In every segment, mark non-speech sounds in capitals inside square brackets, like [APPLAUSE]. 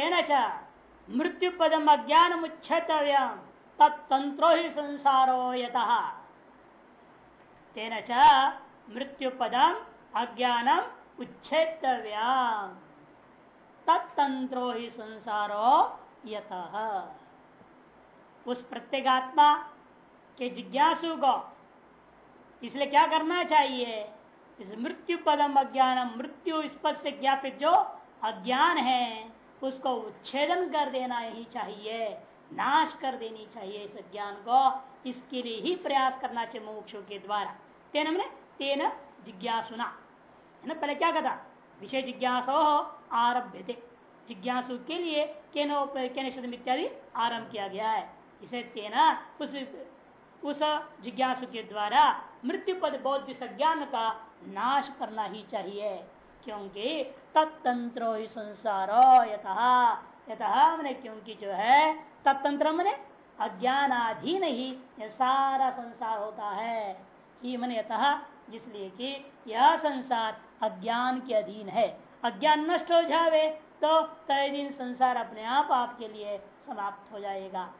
तेना च मृत्यु पदम अज्ञान मुच्छतव्यम तत्तंत्रो ही संसारो यत। च मृत्यु पदम अज्ञानम उच्छेतव्याम तत्तंत्रो ही संसारो यत। उस प्रत्येगात्मा के जिज्ञासु को, इसलिए क्या करना चाहिए? इस मृत्यु पदम अज्ञानम मृत्यु इस पद से ज्ञापित जो अज्ञान है उसको उच्छेदन कर देना ही चाहिए, नाश कर देनी चाहिए इस अज्ञान को। इसके लिए ही प्रयास करना चाहिए मोक्षों के द्वारा। तेन हमने, तेन जिज्ञासुना। है ना, पहले क्या कहा विषय जिज्ञासो आरभ्य थे जिज्ञासु के लिए केनो केन इत्यादि आरंभ किया गया है। इसे तेना उस उस जिज्ञासु के द्वारा मृत्यु पद बौद्ध संज्ञान का नाश करना ही चाहिए। क्योंकि तत्तंत्रो ही संसार यथा यथा मैंने क्योंकि जो है तत्तंत्र मैंने अज्ञानाधीन ही यह सारा संसार होता है। ही मन यथा जिसलिए कि यह संसार अज्ञान के अधीन है। अज्ञान नष्ट हो जावे तो तय दिन संसार अपने आप आपके लिए समाप्त हो जाएगा।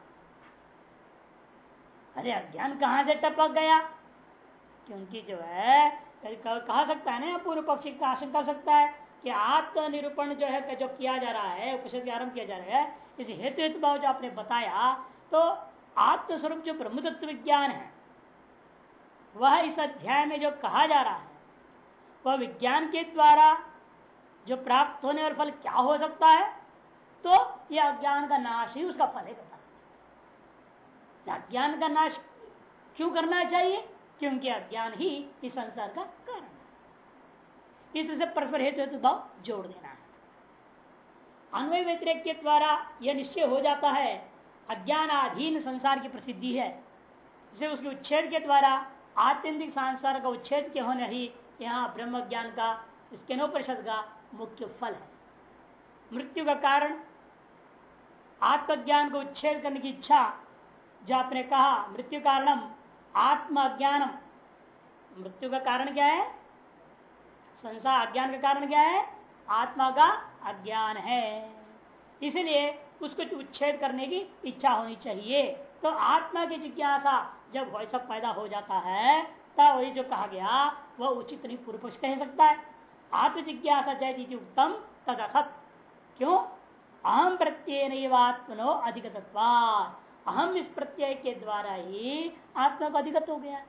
अरे, अज्ञान कहाँ से टपक गया? क्योंकि जो है, कहा सकता है ना, पूर्व पक्षी का आशंका सकता है? कि आत्मनिरूपण जो है, जो किया जा रहा है, उपनिषद आरंभ किया जा रहा है, इस हेतु हेतु भाव जो आपने बताया तो आत्मस्वरूप जो ब्रह्म तत्व विज्ञान है, वह इस अध्याय में जो कहा जा रहा है, वह विज्ञान के द्वारा जो प्राप्त होने वाला फल क्या हो सकता है तो यह अज्ञान का नाश ही उसका फल है। अज्ञान का नाश क्यों करना चाहिए? क्योंकि अज्ञान ही इस संसार का कारण है इस परस्पर हेतु हेतु भाव जोड़ देना है। अन्वय व्यतिरेक के द्वारा यह निश्चय हो जाता है, अज्ञानाधीन संसार की प्रसिद्धि है। जिसे उसके उच्छेद के द्वारा, आत्यंतिक संसार का उच्छेद के होने ही, यहाँ ब्रह्म ज्ञान का इसके नोपरिषद का मुख्य फल है। मृत्यु का कारण, आत्मज्ञान को उच्छेद करने की इच्छा, जो आपने कहा, मृत्यु कारणम आत्म अज्ञानम मृत्यु का कारण क्या है? संसार अज्ञान का कारण क्या है? आत्मा का अज्ञान है। इसलिए उसको उच्छेद करने की इच्छा होनी चाहिए। तो आत्मा की जिज्ञासा जब वैसा पैदा हो जाता है, तब वही जो कहा गया, वह उचित नहीं पूर्व कह सकता है। आत्म जिज्ञासा जैती उत्तम तद असत क्यों? अहम प्रत्यय आत्मनो अधिक अहम इस प्रत्यय के द्वारा ही आत्मा को अधिगत हो गया।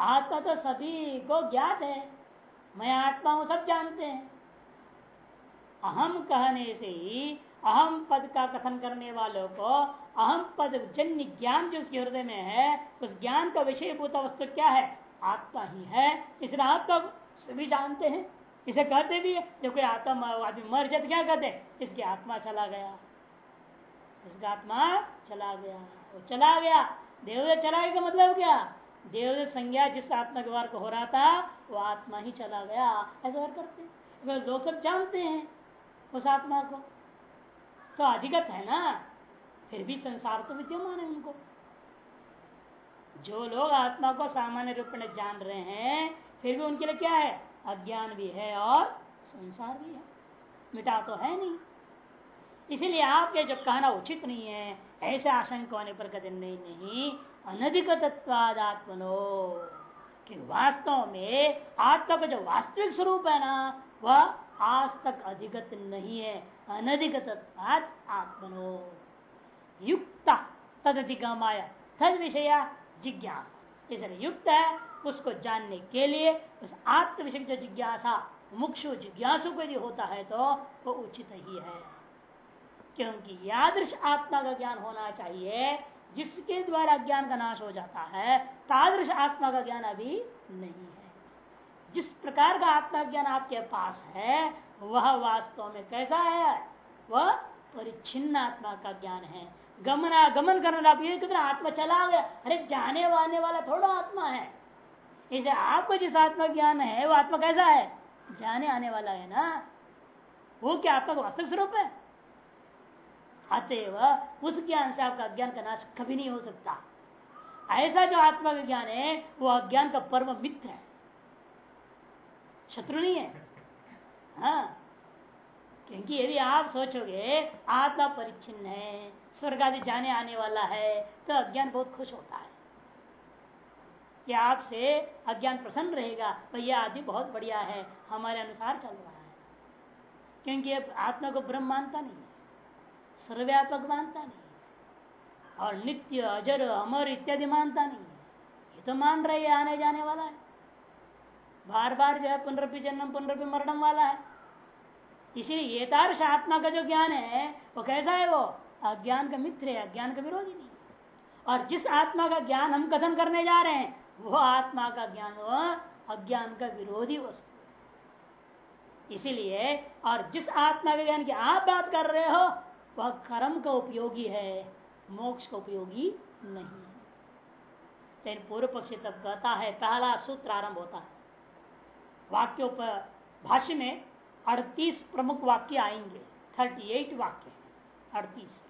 आत्मा तो सभी को ज्ञात है। मैं आत्मा हूँ, सब जानते हैं। अहम कहने से ही, अहम पद का कथन करने वालों को, अहम पद, जन्य ज्ञान जो उसके हृदय में है, उस ज्ञान का विषय भूत वस्तु क्या है? आत्मा ही है। इसलिए आत्मा सभी जानते हैं। इसे कहते भी है। जब कोई आत्मा आदमी मर जाए तो क्या कहते इसकी आत्मा चला गया। इसका आत्मा चला गया। वो चला गया। देवदेव चला गया मतलब क्या? देवदेव संज्ञा जिस आत्मा के व्यवहार को हो रहा था, वो आत्मा ही चला गया। ऐसा व्यवहार करते लोग सब जानते हैं उस आत्मा को। तो अधिगत है ना? फिर भी संसार तो विद्यमान है उनको। जो लोग आत्मा को सामान्य रूप में जान रहे हैं, फिर भी उनके लिए क्या है? अज्ञान भी है और संसार भी है। मिटा तो है नहीं। इसीलिए आपके जो कहना उचित नहीं है, ऐसे आशंका होने पर कदम नहीं नहीं। अनधिक तत्वादात्मनो कि वास्तव में आत्मा का जो वास्तविक स्वरूप है ना, वह आज तक अधिगत नहीं है। अनधिगत आत्मनो। युक्त तद अधिगमाया तद विषय जिज्ञासा। इसलिए युक्त है, उसको जानने के लिए, उस आत्म विषय जो जिज्ञासा मुक्षु जिज्ञासु को यदि होता है तो वो उचित ही है। क्योंकि यादृश आत्मा का ज्ञान होना चाहिए जिसके द्वारा ज्ञान का नाश हो जाता है, तादृश आत्मा का ज्ञान अभी नहीं है। जिस प्रकार का आत्मा ज्ञान आपके पास है, वह वास्तव में कैसा है? वह परिच्छिन्न आत्मा का ज्ञान है। गमना गमन करना आप ये कितना आत्मा चला गया। अरे, जाने वाने वाला थोड़ा आत्मा है। इसे आपको जिस आत्मा ज्ञान है वो आत्मा कैसा है? जाने आने वाला है ना? वो क्या आत्मा का वास्तविक स्वरूप है? अतएव उस ज्ञान से आपका अज्ञान का नाश कभी नहीं हो सकता। ऐसा जो आत्मा का ज्ञान है, वो अज्ञान का परम मित्र है। शत्रु नहीं है। हाँ। क्योंकि यदि आप सोचोगे, आत्मा परिच्छिन्न है, स्वर्ग आदि जाने आने वाला है तो अज्ञान बहुत खुश होता है। कि आपसे अज्ञान प्रसन्न रहेगा भैया आदि बहुत बढ़िया है, हमारे अनुसार चल रहा है। क्योंकि आत्मा को ब्रह्म मानता नहीं सर्वव्यापक मानता नहीं। और नित्य, अजर, अमर इत्यादि मानता नहीं। ये तो मान रहे है आने जाने वाला है। बार बार जो है, पुनरपि जन्म, पुनरपि मरणम वाला है। इसीलिए ये तारश आत्मा का जो ज्ञान है, वो कैसा है वो? अज्ञान का मित्र है, अज्ञान का विरोधी नहीं। और जिस आत्मा का ज्ञान हम कथन करने जा रहे हैं, वो आत्मा का ज्ञान, वो अज्ञान का विरोधी वस्तु इसीलिए, और जिस आत्मा के ज्ञान की आप बात कर रहे हो वह कर्म का उपयोगी है, मोक्ष का उपयोगी नहीं है। लेकिन पूर्व पक्षी तब कहता है, पहला सूत्र आरंभ होता है। वाक्यों पर, भाष्य में अड़तीस प्रमुख वाक्य आएँगे थर्टी एट वाक्य अड़तीस।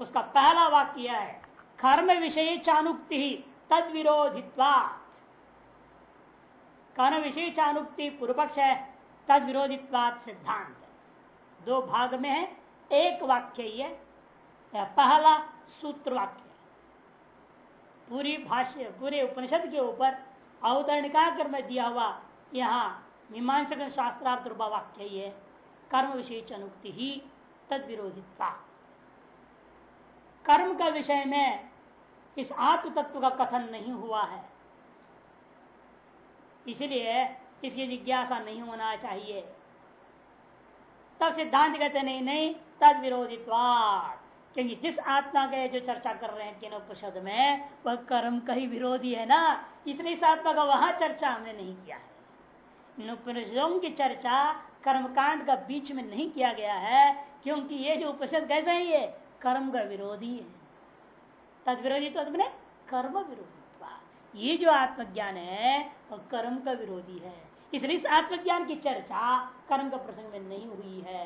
उसका पहला वाक्य है, कर्म विषय चानुक्ति ही तद विरोधित्वा कर्म विषय चानुक्ति पूर्व पक्ष है तद विरोधित्वात सिद्धांत। दो भाग में है एक वाक्य ही है पहला सूत्र वाक्य पूरी भाष्य, पूरे उपनिषद के ऊपर अवतरणिका कर्म दिया हुआ यहाँ मीमांसक शास्त्रार्थ रूपा वाक्य ही है, कर्म विषय अनुक्ति ही तद विरोधित्वा कर्म का विषय में इस आत्म तत्व का कथन नहीं हुआ है। इसलिए इसकी जिज्ञासा नहीं होना चाहिए। तब सिद्धांत कहते नहीं नहीं, तद विरोधित्वाद क्योंकि जिस आत्मा के जो चर्चा कर रहे हैं तीन उपनिषद में, वह कर्म का ही विरोधी है ना? इसलिए इस आत्मा का वहाँ चर्चा हमने नहीं किया है। इन उपनिषदों की चर्चा कर्मकांड का बीच में नहीं किया गया है, क्योंकि ये जो उपनिषद कैसे है ये? कर्म का विरोधी है। तद विरोधी तो कर्म विरोधी ये जो आत्मज्ञान है, वह कर्म का विरोधी है। इसलिए इस आत्मज्ञान की चर्चा कर्म का प्रसंग में नहीं हुई है।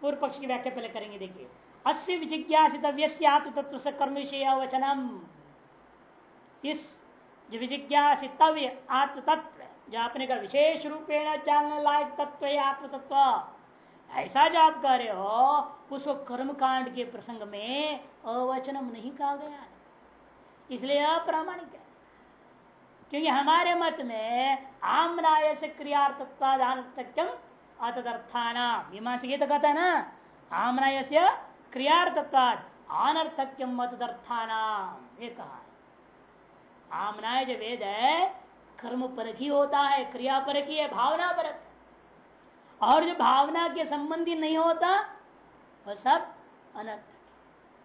पूर्व पक्ष की व्याख्या पहले करेंगे, देखिए। अस्य आत्म तत्व से कर्म विषय वचनम इस जो विजिज्ञासितव्य आत्म तत्व जो आपने का विशेष रूपेण जानने लायक तत्व है आत्म तत्व ऐसा जो आप कह रहे हो, उसको कर्म कांड के प्रसंग में अवचनम नहीं कहा गया इसलिए अप्रामाणिक है। क्योंकि हमारे मत में आमनाय से क्रियार्थत्वादानर्थक्यम अतदर्थाना मीमांस ये तो कहता है ना आमनाय से क्रियार्थत्वाद अनर्थक्यम ये कहा आमनाय जो वेद है, कर्म परक ही होता है, क्रिया परक ही है, भावना परक और जो भावना के संबंधी नहीं होता वह सब अनर्थ।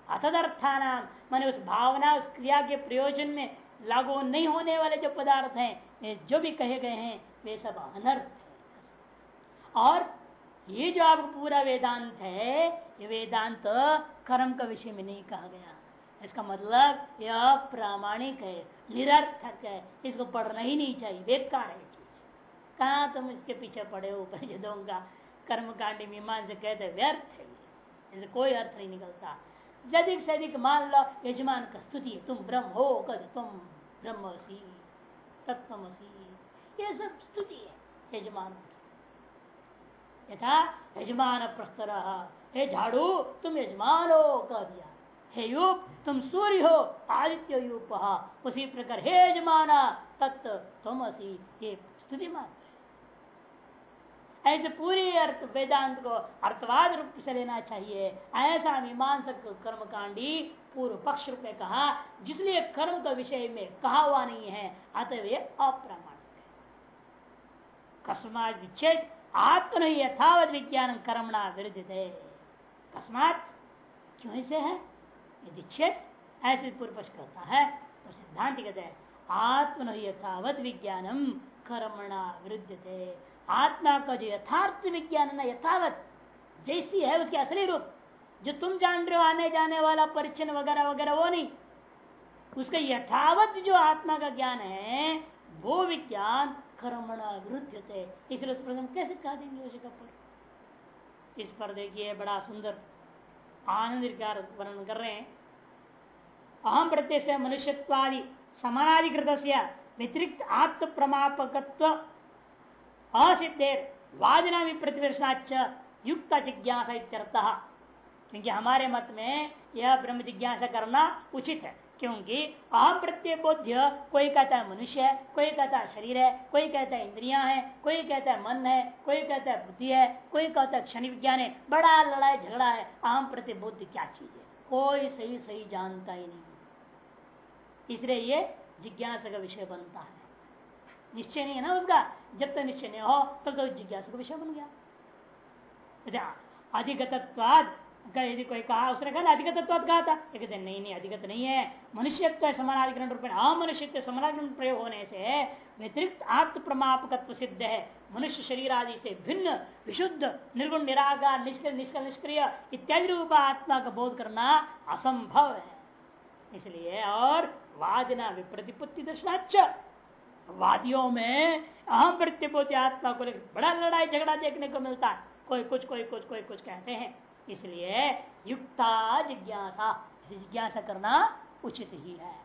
अतदर्थाना, मैंने उस भावना, उस क्रिया के प्रयोजन में लागू नहीं होने वाले जो पदार्थ हैं जो भी कहे गए हैं, वे सब अनर्थ है। और ये जो आप पूरा वेदांत है, ये वेदांत कर्म का विषय में नहीं कहा गया। इसका मतलब यह प्रामाणिक है, निरर्थक है। इसको पढ़ना ही नहीं चाहिए बेकार है। कहा तुम इसके पीछे पड़े हो परिजदों का? कर्म कांडी मीमान से कहते व्यर्थ है इसे कोई अर्थ नहीं निकलता। जदिक से अधिक मान लो, यजमान का स्तुति तुम ब्रह्म हो तुम ब्रह्मसी। तत्वसी यह सब स्तुति है, यजमान। यथा यजमान प्रस्तर हे झाड़ू, तुम यजमान हो कह दिया। हे युग तुम सूर्य हो, आदित्य युग उसी प्रकार, हे यजमाना तत्व तुम असी। ये स्तुति मात्र। ऐसे पूरी अर्थ वेदांत को अर्थवाद रूप से लेना चाहिए। ऐसा मीमांसक कर्मकांडी पूर्व पक्ष रूप में कहा जिसलिए कर्म का विषय में कहा हुआ नहीं है अतः वे अप्रामाणिक है। कस्मात विच्छेद आत्म नहीं यथावत विज्ञान कर्मणा विरुद्ध है कस्मात क्यों ऐसे है? यदि छेद, ऐसे पूर्व पक्ष कहता है तो सिद्धांत कहते हैं आत्म यथावत विज्ञानम कर्मणा विरुद्ध आत्मा का जो यथार्थ विज्ञान है यथावत, जैसी है उसके असली रूप, जो तुम जान रहे हो, आने जाने वाला परिचन्न वगैरह वगैरह, वो नहीं। उसका यथावत जो आत्मा का ज्ञान है, वो विज्ञान कर्मणा विरुद्ध थे इसलिए उस पर कैसे कहा देंगे उसी का पर इस पर देखिए बड़ा सुंदर आनंद वर्णन कर रहे हैं। अहम प्रत्यय मनुष्यत्वादि समानाधिकृत व्यतिरिक्त आत्म प्रमापकत्व असिद्धेर वाजना भी प्रतिवर्षाच युक्त जिज्ञासा क्योंकि हमारे मत में यह ब्रह्म जिज्ञासा करना उचित है, क्योंकि अहम प्रत्यय बोध्य कोई कहता है मनुष्य है, कोई कहता है शरीर है, कोई कहता है इंद्रिया है, कोई कहता है मन है, कोई कहता है बुद्धि है, कोई कहता है क्षण विज्ञान है, बड़ा लड़ाई झगड़ा है प्रत्यय बोध्य क्या चीज़ है? कोई सही सही जानता ही नहीं इसलिए ये जिज्ञासा का विषय बनता है। निश्चय नहीं है ना उसका। जब तक निश्चय नहीं हो तब तो, तो जिज्ञासा का विषय बन गया। अधिगतत्वाद यदि कोई कहा उसने कहा अधिक कहा था। कहते नहीं नहीं अधिगत नहीं है। मनुष्यत्व समानाधिकरण रूप अमनुष्यत्व समानाधिकरण प्रयोग होने से व्यतिरिक्त आत्म प्रमापक सिद्ध है। मनुष्य शरीर आदि से भिन्न विशुद्ध निर्गुण निराकार निष्क्रिय निष्कल निष्क्रिय इत्यादि रूप आत्मा का बोध करना असंभव है। इसलिए और वादना विप्रतिपत्ति दर्शनाच वादियों में अहम प्रतिपोति आत्मा को लेकर बड़ा लड़ाई झगड़ा देखने को मिलता है। कोई कुछ कोई कुछ कोई कुछ कहते हैं। इसलिए युक्ता जिज्ञासा जिज्ञासा करना उचित ही है।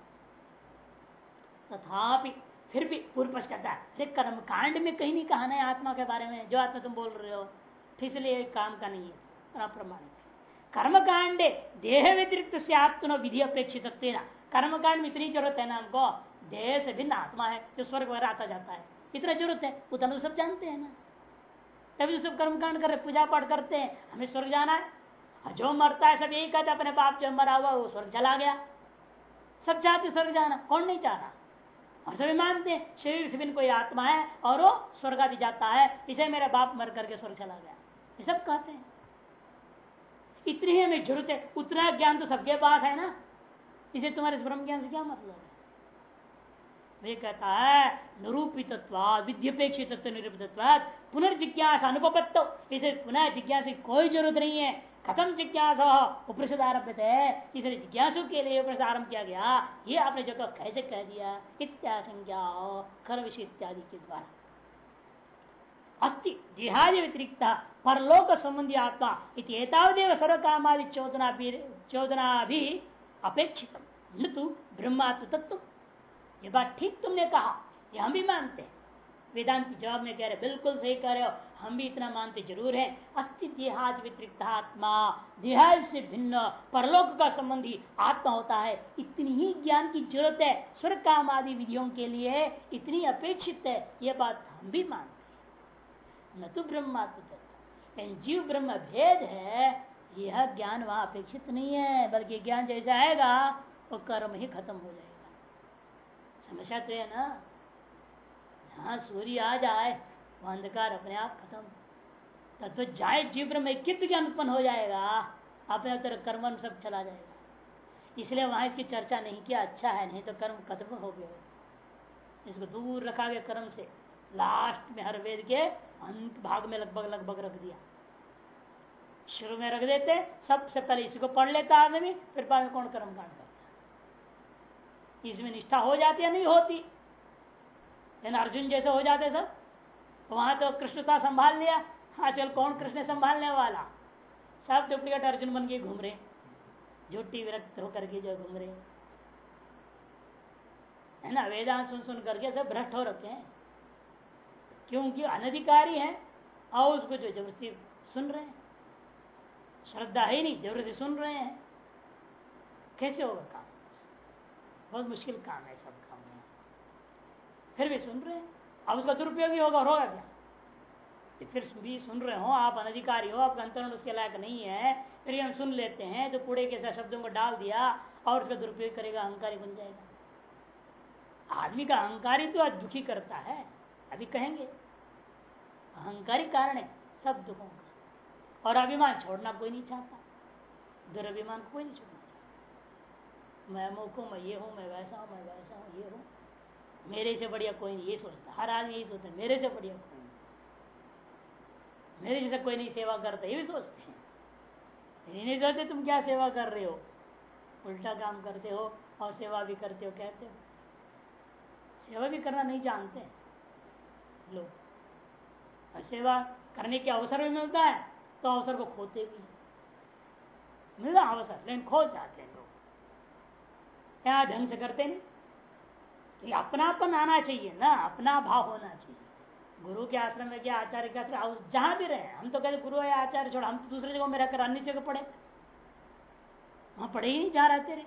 तथापि फिर भी पूर्व कहता है। कर्म कांड में कहीं नहीं कहा ना आत्मा के बारे में, जो आत्मा तुम बोल रहे हो। इसलिए काम का नहीं है। प्रमाणित कर्म कांडे देह व्यतिरिक्त से आत्म विधि अपेक्षित कर्म कांड में इतनी ज़रूरत है ना हमको देह से भिन्न आत्मा है, जो स्वर्ग वगैरह आता जाता है। इतना ज़रूरत है उतना सब जानते हैं ना। तभी सब कर्म कांड कर रहे पूजा पाठ करते हैं, हमें स्वर्ग जाना है। जो मरता है, सब यही कहते अपने बाप जो मरा हुआ वो स्वर्ग चला गया। सब चाहते स्वर्ग जाना, कौन नहीं चाह रहा और सभी मानते हैं, शरीर से बिन कोई आत्मा है, और वो स्वर्ग आदि जाता है, इसे मेरा बाप मर करके स्वर्ग चला गया। ये सब कहते हैं। इतनी ही हमें ज़रूरत है, उतना ज्ञान तो सबके पास है ना। इसे तुम्हारे ब्रह्म ज्ञान से क्या मतलब है? वे कहता है निरूपित विद्यपेक्षित निरूपित पुनर्जिज्ञास अनुपत्त इसे पुनः जिज्ञास की कोई ज़रूरत नहीं है। खत्म जिज्ञास? उपनिषद आरभ्य थे इसलिए जिज्ञासु के लिए उपनिषद आरंभ किया गया। ये आपने जो कैसे कह दिया? इत्याशंज्ञा खर विषय इत्यादि के द्वारा। अस्ति जिहाज व्यतिरिक्त परलोक संबंधी आत्मा एतावदेव सर्व कामादि चौदना चौदना भी अपेक्षित न तो ब्रह्मात्म तत्व ये बात ठीक तुमने कहा, ये हम भी मानते हैं। वेदांत जवाब में कह रहे, बिल्कुल सही कह रहे हो, हम भी इतना मानते ज़रूर है। अस्थि देहाद वितरिक्त आत्मा देहाद से भिन्न, परलोक का संबंधी आत्मा होता है। इतनी ही ज्ञान की ज़रूरत है, स्वर्ग काम आदि विधियों के लिए, इतनी अपेक्षित है यह बात हम भी मानते न तो ब्रह्मात्म जीव ब्रह्म भेद है, यह ज्ञान वहाँ अपेक्षित नहीं है, बल्कि ज्ञान जैसा आएगा, वो कर्म ही खत्म हो जाएगा। समस्या तो है ना। हाँ सूर्य आ जाए वो अंधकार अपने आप खत्म। तत्व तो जाए जीव में कित ज्ञान उत्पन्न हो जाएगा? अपने तरह कर्म सब चला जाएगा। इसलिए वहाँ इसकी चर्चा नहीं किया अच्छा है, नहीं तो कर्म खत्म हो गया। इसको दूर रखा गया कर्म से लास्ट में हर वेद के अंत भाग में लगभग लगभग रख दिया। शुरू में रख देते, सबसे पहले इसी को पढ़ लेता आदमी, फिर बाद में कौन कर्म कांड इसमें निष्ठा हो जाती या नहीं होती। लेकिन अर्जुन जैसे हो जाते सब। तो वहाँ तो कृष्णता संभाल लिया। हाँ चल, कौन कृष्ण संभालने वाला? सब डुप्लीकेट अर्जुन बन के घूम रहे। झूठी विरक्त होकर के जो घूम रहे। है ना? वेदांत सुन सुन करके सब भ्रष्ट हो रखे हैं। क्योंकि अनधिकारी है और उसको जो ज़बरदस्ती सुन रहे हैं। श्रद्धा है नहीं, ज़बरदस्ती सुन रहे हैं। कैसे होगा काम? बहुत मुश्किल काम है सब काम है फिर भी सुन रहे अब उसका दुरुपयोग ही होगा, और होगा क्या? फिर भी सुन रहे हो, आप अनधिकारी हो, आपका अंतरण उसके लायक नहीं है, फिर हम सुन लेते हैं तो कूड़े के साथ शब्दों को डाल दिया, और उसका दुरुपयोग करेगा, अहंकारी बन जाएगा। आदमी का अहंकारी तो आज दुखी करता है, अभी कहेंगे। अहंकारी कारण है, सब दुखों का। और अभिमान छोड़ना कोई नहीं चाहता, दुर्भिमान कोई नहीं छोड़ना मैं अमुक हूँ, मैं ये हूँ, मैं वैसा हूँ, मैं वैसा हूँ, ये हूँ। मेरे से बढ़िया कोई नहीं, ये सोचता हर आदमी यही सोचता मेरे से बढ़िया कोई नहीं। मेरे जैसे कोई नहीं सेवा करता, ये भी सोचते हैं। नहीं सोचते तुम क्या सेवा कर रहे हो? उल्टा काम करते हो और सेवा भी करते हो, कहते हो। सेवा भी करना नहीं जानते लोग। और सेवा करने के अवसर भी मिलता है तो अवसर को खोते भी मिलता अवसर, लेकिन खो जाते हैं। क्या ढंग से करते नहीं तो अपनापन आना चाहिए ना, अपना भाव होना चाहिए। गुरु के आश्रम में क्या आचार्य के आश्रम जहाँ भी रहे, हम तो कहते गुरु है, आचार्य छोड़, हम तो दूसरे जगह में रहकर अन्य जगह पढ़े। वहाँ पढ़े ही नहीं, जहाँ रहते रहे।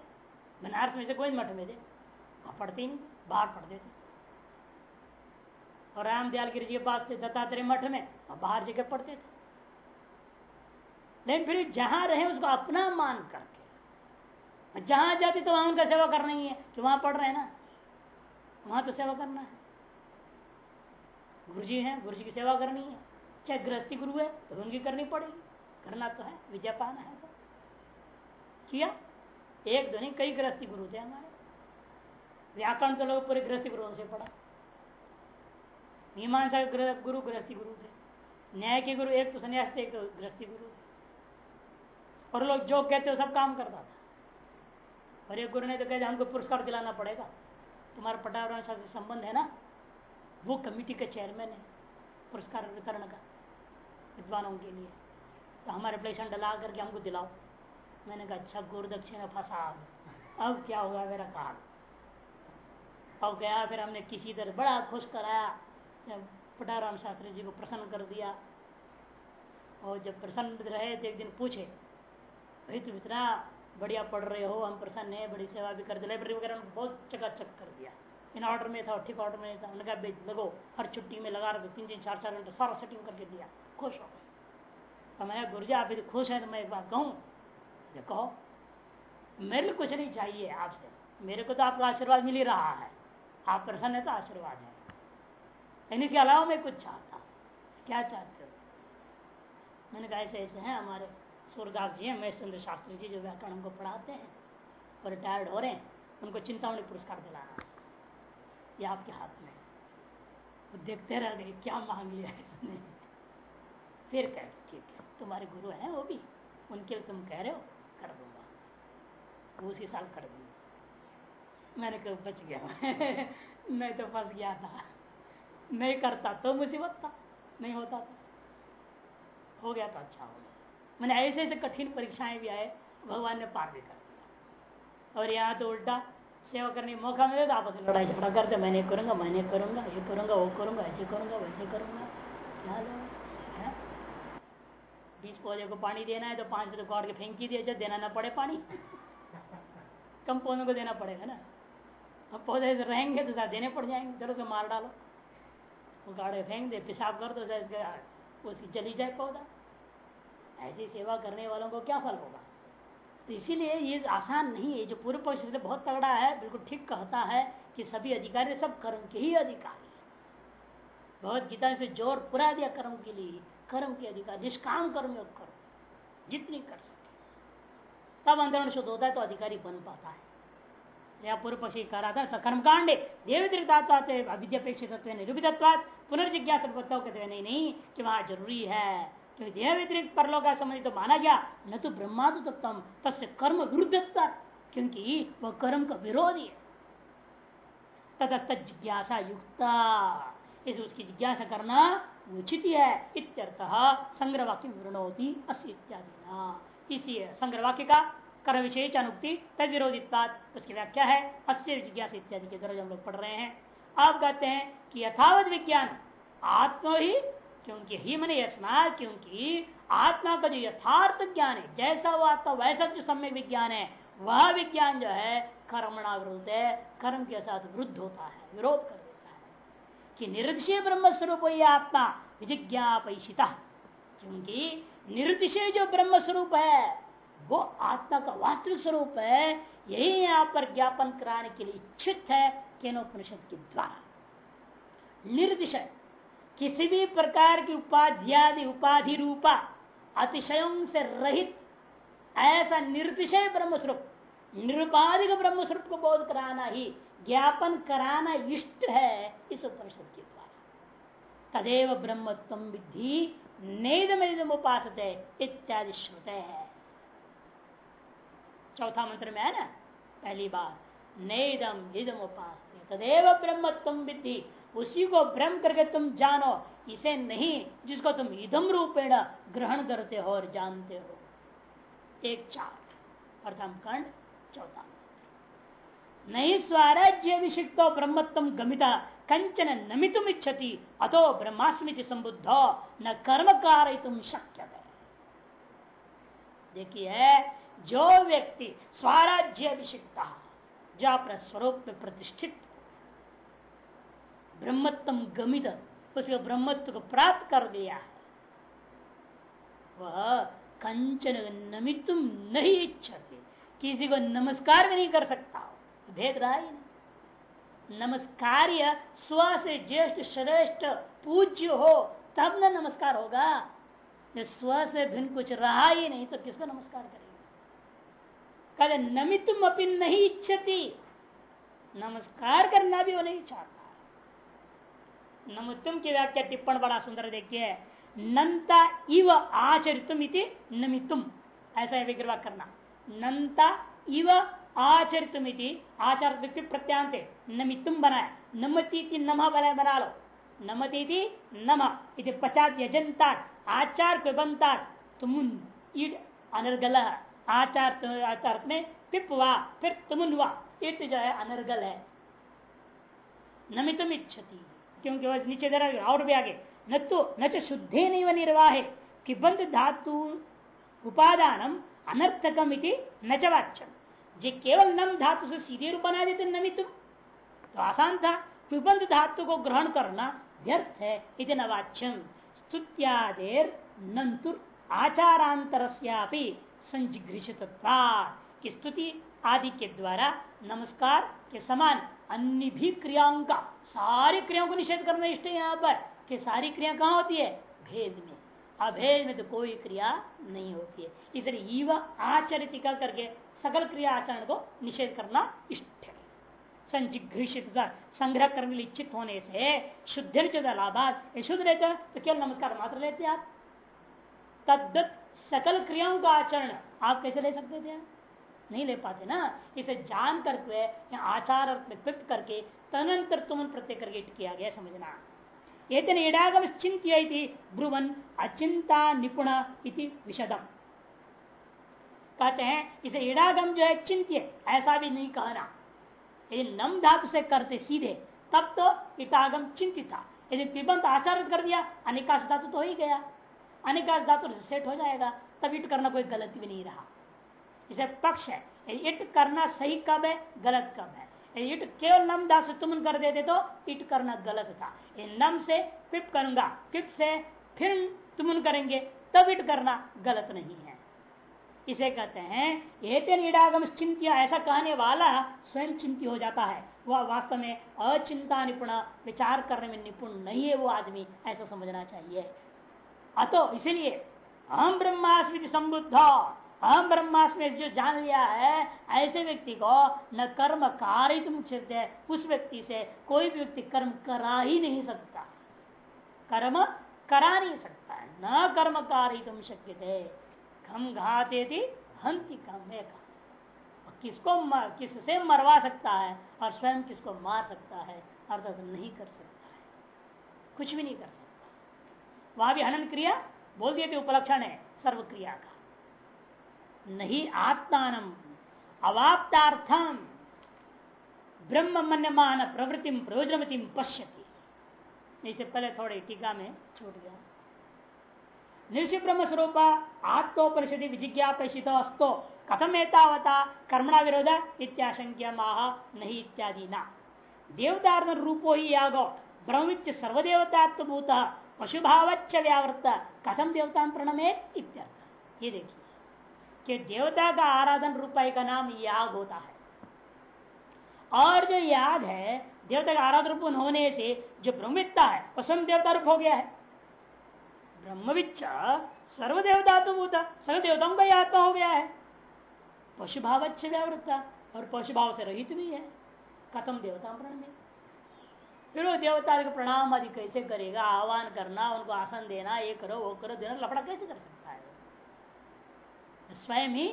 बनारस में से कोई मठ में थे वहाँ पढ़ते ही नहीं, बाहर पढ़ते थे और रामदयाल गिरी जी के पास थे, दत्तात्रेय मठ में और बाहर जगह पढ़ते थे। लेकिन फिर जहाँ रहे, उसको अपना मान करके जहाँ जाते तो वहाँ उनका सेवा करना ही है कि वहाँ पढ़ रहे हैं ना, वहाँ तो सेवा करना है। गुरु जी है गुरु जी की सेवा करनी है। चाहे गृहस्थी गुरु है तो उनकी करनी पड़ेगी। करना तो है विद्या पाना है। तो किया? एक दो नहीं, कई गृहस्थी गुरु थे हमारे। व्याकरण तो लोग पूरे गृहस्थी गुरुओं से पढ़ा। मीमांसा के गुरु गृहस्थी गुरु थे। न्याय के गुरु एक तो संन्यास थे एक तो गृहस्थी गुरु थे। और लोग जो कहते हो सब काम करता था। और एक गुरु ने तो कहते हमको पुरस्कार दिलाना पड़ेगा। तुम्हारा पटावरण से संबंध है ना? वो कमेटी का चेयरमैन है, पुरस्कार वितरण का, विद्वानों के लिए। तो हमारे एप्लीकेशन डला करके हमको दिलाओ। मैंने कहा अच्छा गुरु दक्षिण फंसा अब क्या हुआ मेरा कार्ड अब गया, फिर हमने किसी तरह बड़ा खुश कराया। पटाराम शास्त्री जी को प्रसन्न कर दिया। और जब प्रसन्न रहे तो एक दिन पूछे, भाई, तुम इतना बढ़िया पढ़ रहे हो हम प्रसन्न है बड़ी सेवा भी कर दी। लाइब्रेरी वगैरह बहुत चकाचक कर दिया। इन ऑर्डर में था ठीक ऑर्डर में था। उनका लगो हर छुट्टी में लगा रहे तीन तीन चार चार घंटे सारा सेटिंग करके दिया। खुश हो गए। तो मैंने गुरु जी आप यदि खुश है तो मैं एक बात कहूँ। कहो मेरे कुछ नहीं चाहिए आपसे। मेरे को तो आपका आशीर्वाद मिल ही रहा है। आप प्रसन्न है तो आशीर्वाद है। लेकिन इसके अलावा मैं कुछ चाहता क्या चाहते हो? मैंने कहा ऐसे ऐसे हैं हमारे सूरदास जी हैं महेश चंद्र शास्त्री जी जो व्याकरण हमको पढ़ाते हैं और रिटायर्ड हो रहे हैं, उनको चिंतामणि पुरस्कार दिलाना ये आपके हाथ में वो देखते रह गए, क्या मांग लिया इसने? फिर कह, ठीक है, तुम्हारे गुरु हैं वो भी, उनके भी तुम कह रहे हो, कर दूँगा। उसी साल कर दूँगा मैंने कहा, बच गया। [LAUGHS] मैं तो फंस गया था। नहीं करता तो मुसीबत था, नहीं होता था। हो गया तो अच्छा हो मैंने ऐसे ऐसे कठिन परीक्षाएँ भी आए, भगवान ने पार भी कर दिया। और यहाँ तो उल्टा, सेवा करने का मौका मिले तो आपस में लड़ाई झगड़ा करते मैंने करूँगा मैंने करूँगा, ये करूँगा, वो करूँगा, ऐसे करूँगा, वैसे करूँगा। क्या बीस पौधे को पानी देना है तो पाँच बजे गौर के फेंक ही दिया जब देना ना पड़े पानी। कम पौधों को देना पड़ेगा ना। अब पौधे रहेंगे तो साथ देने पड़ जाएँगे चलो उसको मार डालो। वो गाड़े फेंक दे, पेशाब कर दो उसकी जली जाए पौधा। ऐसी सेवा करने वालों को क्या फल होगा? तो इसीलिए ये आसान नहीं है जो पूर्व पक्ष बहुत तगड़ा है, बिल्कुल ठीक कहता है कि सभी अधिकारी सब कर्म के ही अधिकारी भगवत गीता से ज़ोर पूरा दिया कर्म के लिए, कर्म के अधिकार, निष्काम कर्म योग करो जितनी कर सके। तब अंतरण शुद्ध होता है तो अधिकारी बन पाता है। या पूर्व पक्षी कह रहा था कर्म कांडे देवदृतात्वात अविद्यापेक्षित निरूपित पुनर्जिज्ञास नहीं नहीं, कि वहाँ ज़रूरी है क्योंकि देह व्यतिरिक्त परलोक का संबंधित तो माना गया न तो ब्रह्मा तो तत्व तस्य कर्म विरुद्ध क्योंकि वह कर्म का विरोधी है। तथा जिज्ञासा युक्ता। इस उसकी जिज्ञासा करना उचित है, इत्यर्थ संग्रह वाक्य विवरण होती अस्य इत्यादि इसी संग्रह वाक्य का कर्म विशेष अनुक्ति तद विरोधित उसकी व्याख्या है, अस्य जिज्ञासा इत्यादि के दर्ज हम लोग पढ़ रहे हैं। आप कहते हैं कि यथावत विज्ञान, आत्म ही क्योंकि ही मैंने यशना क्योंकि आत्मा का जो यथार्थ ज्ञान है, जैसा वो आत्मा, वैसा जो सम्यक विज्ञान है, वह विज्ञान जो है कर्मणा विरुद्ध है, कर्म के साथ विरुद्ध होता है, विरोध कर देता है। कि निरक्षय ब्रह्म स्वरूप ही आत्मा विजिज्ञापिता क्योंकि निरतिशय जो ब्रह्म स्वरूप है, वो आत्मा का वास्तविक स्वरूप है, यही यहाँ पर ज्ञापन कराने के लिए इच्छित है, केनोपनिषद के द्वारा। निर्दिशय किसी भी प्रकार की उपाध्यादि, उपाधि रूपा, अतिशयों से रहित, ऐसा निर्तिशय ब्रह्मस्वरूप, निरुपाधिक ब्रह्मस्वरूप को बोध कराना ही, ज्ञापन कराना इष्ट है इस उपनिषद के द्वारा। तदेव ब्रह्मत्व विधि नेदम उपास इत्यादि श्रुत है। चौथा मंत्र में है ना? पहली बार नेदम इदम उपास तदेव ब्रह्मत्व विधि उसी को भ्रम करके तुम जानो, इसे नहीं जिसको तुम इधम रूपेण ग्रहण करते हो और जानते हो। एक चार, प्रथम खंड, चौथा नहीं स्वराज्य अभिषिक्त ब्रह्मत्म गमिता, कंचन नमितुम इच्छति, अतो ब्रह्मास्मि संबुद्ध, न कर्म कारयितुम शक्य देखिए, जो व्यक्ति स्वराज्य अभिषिक्ता जो अपने स्वरूप में प्रतिष्ठित ब्रह्मत्म गमित, उसके ब्रह्मत्व को प्राप्त कर दिया है वह कंचन नमितुम नहीं इच्छते, किसी को नमस्कार भी नहीं कर सकता। भेद रहा ही नमस्कार स्व से ज्येष्ठ, श्रेष्ठ, पूज्य हो, तब न नमस्कार होगा। स्व से भिन्न कुछ रहा ही नहीं तो किसको नमस्कार करेगा? कहते नमितुम अपनी नहीं इच्छती। नमस्कार करना भी वो नहीं चाहता। नमितुम की व्याख्या टिप्पण बड़ा सुंदर देखिए नंता इव आचरितुम इति नमितुम ऐसा विग्रह करना। नंता इव आचरितुम इति आचार प्रत्यांत नमितुम बनाए नमती नमा बना बना लो। नमती नम इति पचात यजनता आचार को बनता तुम अनर्गल। आचार आचार में पिप वा फिर तुमुन वा इत जो है अनर्गल है। नमितुम इच्छती। क्योंकि वह नीचे दे रहा और भी आगे, न तो न शुद्धे नहीं निर्वाह कि बंद धातु उपादान अनर्थकम न च जे केवल नम धातु से सीधे रूप बना देते नमितुम तो आसान था। पिबंध धातु को ग्रहण करना व्यर्थ है इति नवाच्यम स्तुत्यादेर नंतुर आचारांतर संजिघ्रिषित की स्तुति आदि के द्वारा नमस्कार के समान अन्य भी क्रियाओं का, सारी क्रियाओं को निषेध करना इष्ट है यहाँ पर, कि सारी क्रिया कहाँ होती है? भेद में। अभेद में तो कोई क्रिया नहीं होती है। इसलिए आचरित करके सकल क्रिया आचरण को निषेध करना इष्ट है। संजिघ्रिषित संग्रह करने इच्छित होने से शुद्ध लाभात। शुद्ध रहते तो केवल नमस्कार मात्र लेते आप। तद्दत सकल क्रियाओं का आचरण आप कैसे ले सकते थे? नहीं ले पाते ना। इसे जान करके आचार अर्थ करके, तदनंतर तुम प्रत्यय करके किया गया समझना। एतन इडागम चिंत्य ब्रुवन अचिंता निपुण इति विशदम। कहते हैं, इसे इडागम जो है चिंत्य, ऐसा भी नहीं कहना। यदि नम धातु से करते सीधे, तब तो इटागम चिंतित था। यदि पिबंत आचारित कर दिया अनिकाश धातु तो हो ही गया। अनिकाश धातु सेट हो जाएगा, तब इट करना कोई गलती भी नहीं रहा। इसे पक्ष है। इट करना सही कब है, गलत कब है। इट केवल नम दास तुम कर देते तो इट करना गलत था। नम से पिप करूँगा, पिप से फिर तुम करेंगे, तब इट करना गलत नहीं है। इसे कहते हैं एते निडागम चिंत्य, ऐसा कहने वाला स्वयं चिंती हो जाता है। वह वास्तव में अचिंता निपुण, विचार करने में निपुण नहीं है वो आदमी, ऐसा समझना चाहिए। अतो इसलिए हम ब्रह्मास्मि संबुद्ध अहम ब्रह्मास्मि जो जान लिया है, ऐसे व्यक्ति को न कर्म कार्य तुम उस व्यक्ति से कोई भी व्यक्ति कर्म करा ही नहीं सकता। कर्म करा नहीं सकता। है न कर्म कार्य तुम शक्य थे हम घाते थी हंति कम किसको किससे मरवा सकता है और स्वयं किसको मार सकता है, अर्थात नहीं कर सकता है। कुछ भी नहीं कर सकता। वहाँ भी हनन क्रिया, बोल दिए थे उपलक्षण है सर्व क्रिया का। नहीं आत्मान अवाप्तार्थम ब्रह्म मन्यमान प्रवृत्ति प्रयोजनवती पश्यति। इससे पहले थोड़े टीका में छूट गया। निर्षि ब्रह्म स्वरूप आत्मोपनिषदि विजिज्ञापित अस्तो। कथम एतावता कर्मणा विरोध इत्याशंक्य माह नहीं इत्यादि ना देवतार्थ रूपो ही यागो। ब्रह्मविच सर्वदेवतात्मभूत पशुभावच्च व्यावृत कथम देवता प्रणमे इत्यादि ये देखिए। कि देवता का आराधन रूपाई का नाम याग होता है। और जो याग है, देवता का आराधन रूप होने से जो ब्रह्मविद्ता है वह स्वयं देवता रूप हो गया है। ब्रह्मविच्चा सर्वदेवता तो भूता सर्व देवताओं का ही आत्मा हो गया है। पशु भाव अच्छे व्यावृत्ता, और पशु भाव से रहित भी है। कथम देवता प्रण में फिर वो देवता को प्रणाम आदि कैसे करेगा, आह्वान करना, उनको आसन देना, ये करो, वो करो, देना, लफड़ा कैसे कर सकता स्वयं ही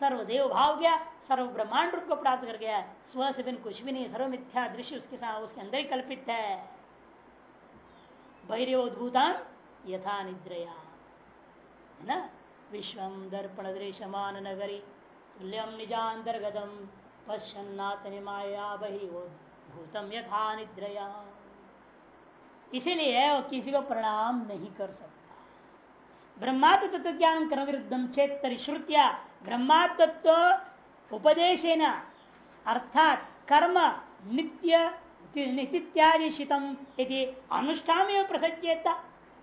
सर्वदेव भाव गया सर्व ब्रह्मांड रूप को प्राप्त कर गया। स्व से बिन कुछ भी नहीं सर्व मिथ्या दृश्य उसके साथ, उसके अंदर ही कल्पित है। भैरवोद्भूतान यथा निद्रया, है ना? विश्व दर्पण दृश्यमान नगरी तुल्यम निजांतर्गतम पश्चन्नाथ निमाया भूतम यथा निद्रया। इसीलिए वो किसी को प्रणाम नहीं कर सकता। ब्रह्मात्म तत्व ज्ञान कर्म विरुद्धम चेत श्रुतिया ब्रह्मात्व उपदेश अर्थात कर्म, नित्य नित्यादिशितम यदि अनुष्ठान में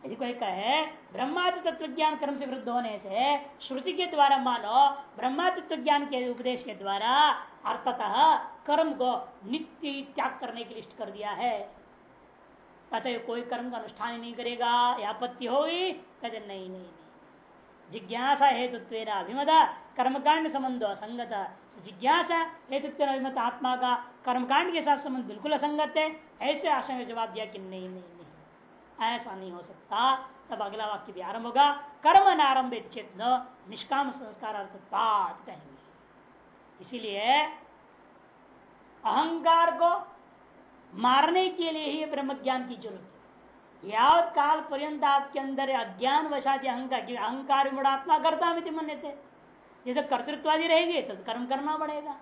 यदि कोई कहे ब्रह्मात्म तत्व ज्ञान कर्म से विरुद्ध होने से श्रुति के द्वारा मानो ब्रह्मा तत्व ज्ञान के उपदेश के द्वारा अर्थतः कर्म को नित्य त्याग करने की लिस्ट कर दिया है। कोई कर्म का अनुष्ठान नहीं करेगा, या आपत्ति होगी कहते नहीं नहीं नहीं जिज्ञासा हेतुत्व अभिमता कर्मकांड संबंध असंगत। जिज्ञासा हेतुत्व अभिमत आत्मा का कर्मकांड के साथ संबंध बिल्कुल असंगत है। ऐसे आशा में जवाब दिया कि नहीं नहीं नहीं ऐसा नहीं हो सकता। तब अगला वाक्य भी आरंभ होगा। कर्म नारंभ चेत न निष्काम संस्कार कहेंगे। इसीलिए अहंकार को मारने के लिए ही ब्रह्म ज्ञान की ज़रूरत यावत काल पर्यंत आपके अंदर अज्ञान वशाती अहंकार अहंकार मुड़ात्मा करता में मन थे जैसे कर्तृत्वादी रहेगी तो कर्म करना पड़ेगा।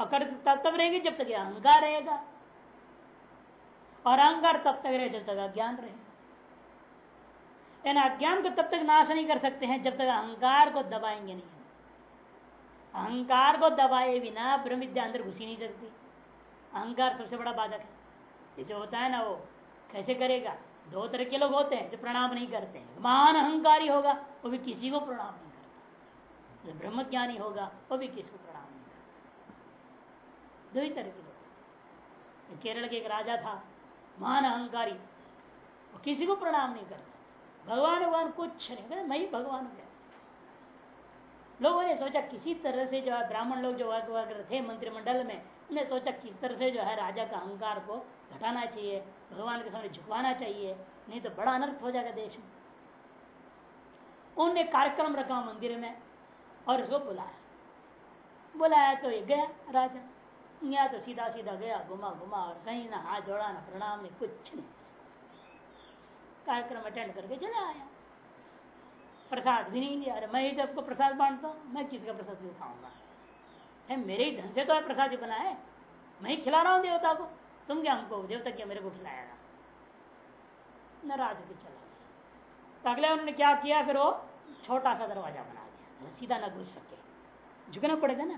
और कर्तृत्व तब रहेगी जब तक अहंकार रहेगा। और अहंकार तब तक रहे जब तक अज्ञान रहेगा अज्ञान को तब तक नाश नहीं कर सकते हैं, जब तक अहंकार को दबाएँगे नहीं। अहंकार को दबाए बिना ब्रह्म विद्या अंदर घुसी नहीं सकती। अहंकार सबसे बड़ा बाधक है। जैसे होता है ना वो कैसे करेगा? दो तरह के लोग होते हैं जो प्रणाम नहीं करते हैं। महान अहंकारी होगा, वो भी किसी को प्रणाम नहीं करता। जो ब्रह्म ज्ञानी होगा, वो भी किसी को प्रणाम नहीं करता। दो ही तरह के लोग केरल के एक राजा था, महान अहंकारी, वो किसी को प्रणाम नहीं करता। भगवान भगवान कुछ नहीं मैं ही भगवान हूँ। लोगों ने सोचा किसी तरह से जो है ब्राह्मण लोग जो वर्ग वर्ग थे मंत्रिमंडल में, उन्हें सोचा किस तरह से जो है राजा का अहंकार को घटाना चाहिए, भगवान के सामने झुकवाना चाहिए, नहीं तो बड़ा अनर्थ हो जाएगा देश में। उनने कार्यक्रम रखा मंदिर में और उसको बुलाया। बुलाया तो ये गया राजा। यहाँ तो सीधा सीधा गया, घुमा घुमा और कहीं ना हाथ जोड़ा, ना प्रणाम, नहीं कुछ नहीं। कार्यक्रम अटेंड करके चला आया। प्रसाद भी नहीं लिया। अरे मैं ही तो आपको प्रसाद बांटता हूँ, मैं किसी का प्रसाद नहीं खाऊँगा। है, मेरे ही धन से तो है प्रसाद बना है। मैं ही खिला रहा हूँ देवता को। तुम क्या हमको, देवता क्या मेरे को खिलाएगा नाराज़ होकर चला तो अगले उन्होंने क्या किया, फिर वो छोटा सा दरवाज़ा बना दिया। सीधा ना घुस सके। झुकना पड़ेगा ना?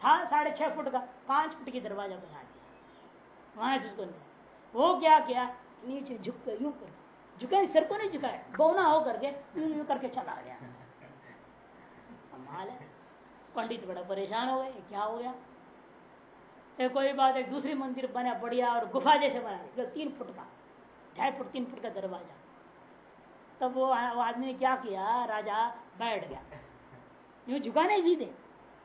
था साढ़े छह फुट का, पाँच फुट की दरवाज़ा बना दिया। वहाँ से उसको वो क्या किया? नीचे झुक कर यूँ कर झुकाए, सिर को नहीं झुकाए, बोना हो करके करके चला गया। कमाल है। पंडित बड़ा परेशान हो गए क्या हो गया? एक कोई बात है दूसरी मंदिर बना बढ़िया और गुफा जैसे बना तीन फुट का, ढाई फुट, तीन फुट का दरवाज़ा। तब वो आदमी ने क्या किया? राजा बैठ गया। यूँ झुका नहीं जीते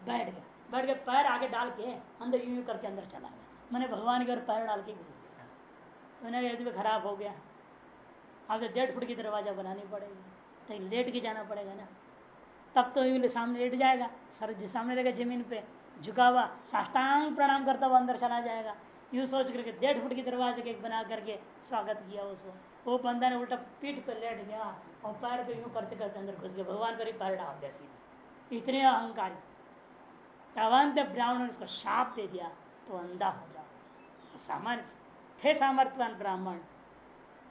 बैठ गया। बैठ के पैर आगे डाल के अंदर यूँ करके अंदर चला गया। मैंने भगवान के और पैर डाल के मैंने खराब हो गया अब तो डेढ़ फुट की दरवाज़ा बनानी पड़ेगी। तो लेट के जाना पड़ेगा ना। तब तो सामने लेट जाएगा। सर सामने रहेगा ज़मीन पे झुका हुआ साष्टांग प्रणाम करता हुआ अंदर चला जाएगा। यूँ सोच करके डेढ़ फुट की दरवाजे के बना करके स्वागत किया उसको वो बंदा ने उल्टा पीठ पर लेट गया और पैर पे यूँ करते करते अंदर घुस गया। भगवान पर ही पैर डाल दिया सीधा इतने अहंकारी। अवंत ब्राह्मण ने उसको शाप दे दिया तो अंधा हो जाओ सामान्य थे सामर्थ्यवान ब्राह्मण,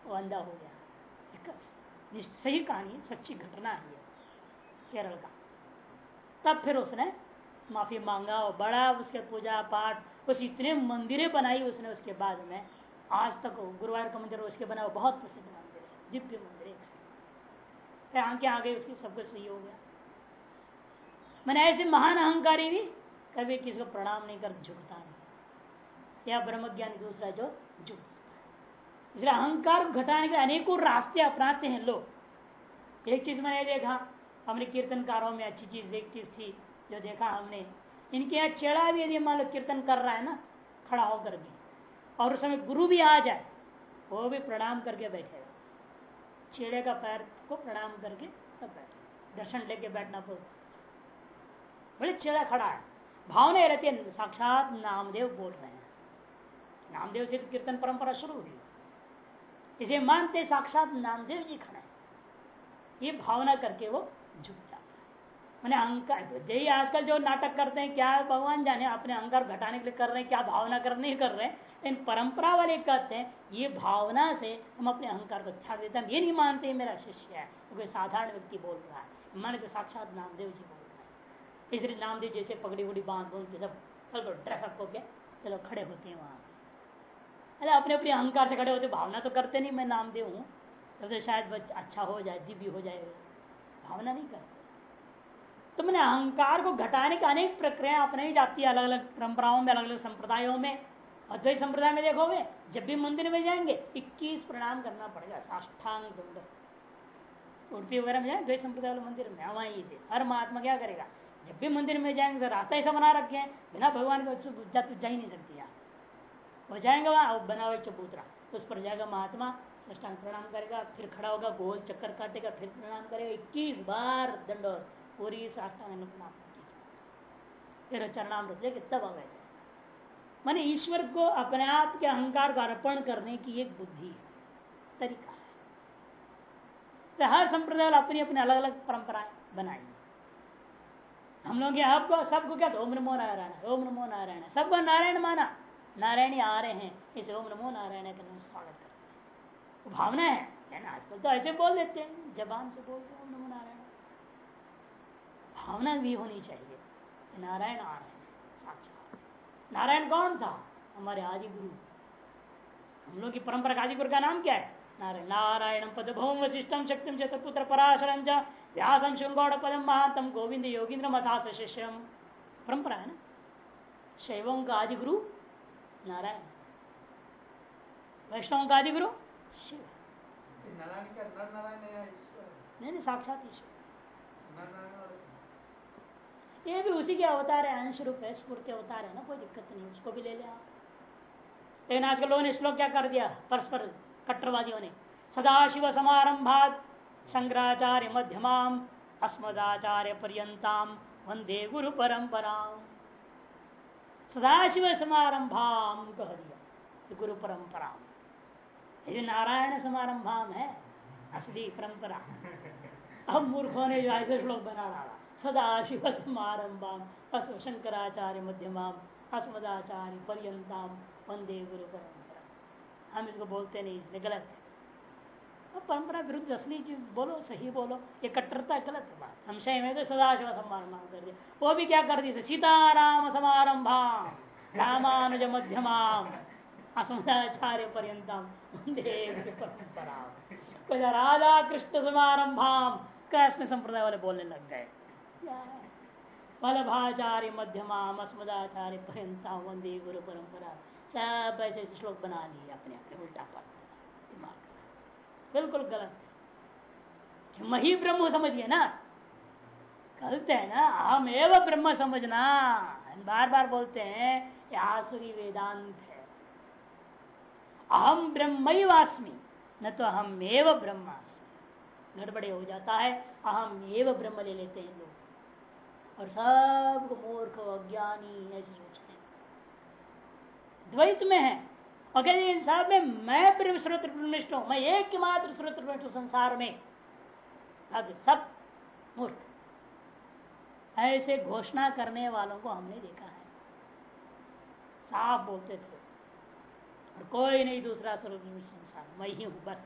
वो अंधा हो गया। सही कहानी, सच्ची घटना है केरल का। तब फिर उसने माफ़ी मांगा और बड़ा उसके पूजा पाठ उस इतने मंदिरें बनाई उसने उसके बाद में। आज तक गुरुवार का मंदिर उसके बना बहुत प्रसिद्ध मंदिर है, दिव्य मंदिर फिर आँखें आ गई उसकी सब कुछ सही हो गया। मैंने ऐसे महान अहंकारी भी कभी किसी को प्रणाम नहीं कर, झुकता नहीं। या ब्रह्म ज्ञान दूसरा जो झुक इसलिए अहंकार घटाने के अनेकों रास्ते अपनाते हैं लोग। एक चीज़ मैंने देखा, हमने कीर्तनकारों में अच्छी चीज़, एक चीज़ थी जो देखा हमने। इनके यहाँ चेड़ा भी यदि मान लो कीर्तन कर रहा है ना, खड़ा होकर भी और उस समय गुरु भी आ जाए, वो भी प्रणाम करके बैठेगा। चेड़े का पैर को प्रणाम करके तब बैठे दर्शन लेके बैठना पड़ता बड़े चेड़ा खड़ा है। भावना रहती है, साक्षात नामदेव बोल रहे हैं। नामदेव से तो कीर्तन परंपरा शुरू हुई। इसे मानते साक्षात नामदेव जी खड़े ये भावना करके वो झुक जाता है। मैंने अहंकार, यही आजकल जो नाटक करते हैं, क्या भगवान जाने अपने अहंकार घटाने के लिए कर रहे हैं, क्या भावना करने कर रहे हैं। इन परंपरा वाले कहते हैं, ये भावना से हम अपने अहंकार को त्याग देते हैं। ये नहीं मानते मेरा शिष्य है कोई साधारण व्यक्ति बोल रहा है। माने तो साक्षात नामदेव जी बोल रहे हैं। इसलिए नामदेव जैसे पगड़ी उड़ी बाँध सब चलो ड्रेसअप हो गया चलो खड़े होते हैं वहाँ। अरे अपने अपने अहंकार से खड़े होते, भावना तो करते नहीं, मैं नामदेव हूँ तो शायद अच्छा हो जाए, दिव्य हो जाएगा भावना नहीं करते। तो मैंने अहंकार को घटाने की अनेक प्रक्रिया अपने ही जाती है अलग अलग परंपराओं में अलग अलग संप्रदायों में, अद्वैत संप्रदाय में देखोगे जब भी मंदिर में जाएँगे 21 प्रणाम करना पड़ेगा, साष्टांग दंड उड़पी वगैरह में जाए द्वैत संप्रदाय वाले मंदिर में, वहीं से। हर महात्मा क्या करेगा? जब भी मंदिर में जाएँगे तो रास्ता ऐसा बना रखे हैं, बिना भगवान के जा ही नहीं सकती यहाँ। वो जाएँगे वहाँ बना हुआ चबूतरा उस पर जाएगा महात्मा साष्टांग प्रणाम करेगा, फिर खड़ा होगा, गोल चक्कर काटेगा, फिर प्रणाम करेगा। इक्कीस बार दंड पूरी साष्टांग प्रणाम फिर चरणाम तब आ गए। माने ईश्वर को अपने आप के अहंकार का अर्पण करने की एक बुद्धि तरीका है। तो हर संप्रदाय अपनी अपनी अलग अलग परंपराएँ बनाई हम लोग आपको, सबको क्या, ओम नमो नारायण, ओम नमो नारायण, सबको नारायण माना। नारायण आ रहे हैं। इसे ओम नमो नारायण का स्वागत करते हैं। भावना है आजकल तो ऐसे बोल देते हैं, जबान से बोलते ओम नमो नारायण। भावना भी होनी चाहिए नारायण आ रहे हैं नारायण कौन था? हमारे आदि गुरु हम लोग की परंपरा का आदि गुरु का नाम क्या है? नारायण। नारायण पद भौम वशिष्ठम शक्तिम पुत्र पराशरम व्यासम शुंगौड़ पदम महातम गोविंद योगिंद्र मथास शिष्यम परंपरा है ना? शैवों का आदि गुरु नारायण। वैष्णव का आदि गुरु? शिव। नहीं नहीं साक्षात ईश्वर। ये भी उसी के अवतार है अंश रूप है स्फूर्ति अवतार है ना कोई दिक्कत नहीं उसको भी ले लिया। लेकिन आजकल लोगों ने श्लोक क्या कर दिया? परस्पर कट्टरवादियों ने। सदाशिव समारंभात शंकराचार्य मध्यमाम अस्मदाचार्य पर्यंताम वंदे गुरु परंपरा सदाशिव समारंभाम कह दिया। गुरु परंपरा। यदि नारायण समारंभाम है, असली परंपरा। अब मूर्खों ने जो ऐसे श्लोक बना रहा सदा शिव समारंभाम शंकराचार्य मध्यमाम, अस्मदाचार्य पर्यंताम, वंदे गुरु परंपरा। हम इसको बोलते नहीं इसलिए गलत है। अब परंपरा विरुद्ध असली चीज़ बोलो, सही बोलो, ये कट्टरता गलत बात। सही में तो सदाशिव समारंभ कर दिया। वो भी क्या कर दी सीताराम समारंभा रामानुज मध्यमाम पर्यंतम गुरु परंपरा राधा कृष्ण समारंभाम, कृष्ण संप्रदाय वाले बोलने लग गए। वल्लभाचार्य मध्यमा अस्मदाचार्य पर्यंता वंदे गुरु परंपरा। सब ऐसे श्लोक बना लिए अपने अपने उल्टा पर बिल्कुल गलत मही ब्रह्म समझिए ना। गलत है ना? हम एवं ब्रह्म समझना। बार बार बोलते हैं आसुरी वेदांत है। अहम ब्रह्म न तो हम एव ब्रह्मास्मि। गड़बड़े हो जाता है अहम एवं ब्रह्म ले लेते हैं लोग। और सबको मूर्ख, अज्ञानी, ऐसे सोचते हैं। द्वैत में है। और कहते सब में मैं श्रोत हूँ, मैं एक मात्र श्रोत संसार में, अब सब मूर्ख। ऐसे घोषणा करने वालों को हमने देखा है। साफ़ बोलते थे। और कोई नहीं दूसरा स्वरूप संसार मैं ही हूँ बस।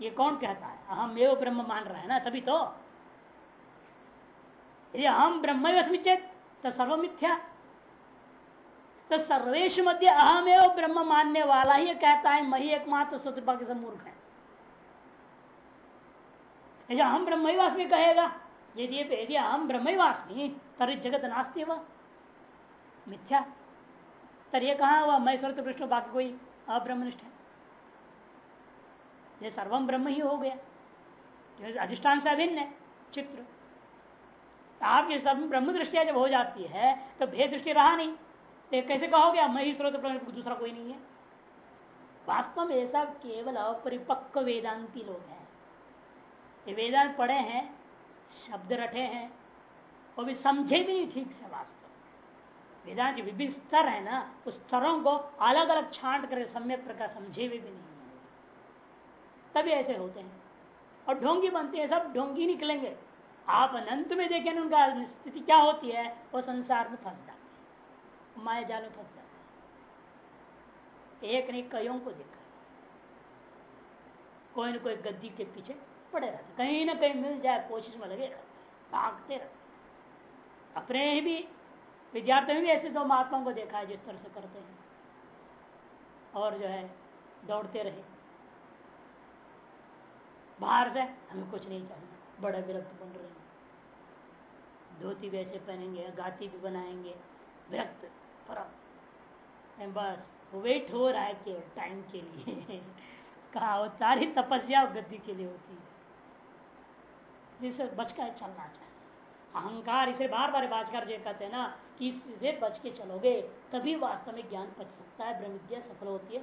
ये कौन कहता है? हम एवं ब्रह्म मान रहे हैं ना, तभी तो। यदि हम ब्रह्म चेत तो सर्व मिथ्या तो सर्वेश मध्य अहम एवं ब्रह्म मानने वाला ही कहता है, मही एकमात्र स्वतः के मूर्ख है। हम ब्रह्मवास्मी कहेगा, यदि यदि हम ब्रह्मवास्मी, तरी जगत नास्ती वह मिथ्या। तर ये कहा हुआ? मैं स्वर्त पृष्ठ बाकी कोई अब्रह्मनिष्ठ है। ये सर्वम ब्रह्म ही हो गया। अधिष्ठान से अभिन्न है, चित्र। आपकी सब ब्रह्म दृष्टिया जब हो जाती है तो भेद दृष्टि रहा नहीं। तो कैसे कहोगे? मैं ही स्रोत दूसरा कोई नहीं है। वास्तव में ऐसा केवल अपरिपक्व वेदांति लोग हैं। ये वेदांत पढ़े हैं शब्द रटे हैं वो भी समझे भी नहीं ठीक से वास्तव वेदांत विभिन्न स्तर है ना उस स्तरों को अलग अलग छांट कर सम्यक प्रकार समझे भी, भी नहीं तभी ऐसे होते हैं। और ढोंगी बनते हैं सब ढोंगी निकलेंगे। आप अनंत में देखें उनका स्थिति क्या होती है वो संसार में फंसता माया जाल में फंस जाते एक नहीं कईयों को देखा। कोई न कोई गद्दी के पीछे पड़े रहते कहीं ना कहीं मिल जाए, कोशिश में लगे रहते भागते रहते अपने ही भी विद्यार्थियों भी ऐसे दो महात्माओं को देखा है जिस तरह से करते हैं। और जो है, दौड़ते रहे। बाहर से हमें कुछ नहीं चाहिए। बड़ा विरक्त बन रहे हैं। धोती भी ऐसे पहनेंगे, गाती भी बनाएँगे, विरक्त। पर बस वेट हो रहा है केवल टाइम के लिए। [LAUGHS] कहा वो सारी तपस्या गति के लिए होती है। जिससे बच कर चलना चाहिए। अहंकार इसे बार बार बाजकर जो कहते हैं ना, कि इससे बच के चलोगे, तभी वास्तव में ज्ञान बच सकता है ब्रह्म विद्या सफल होती है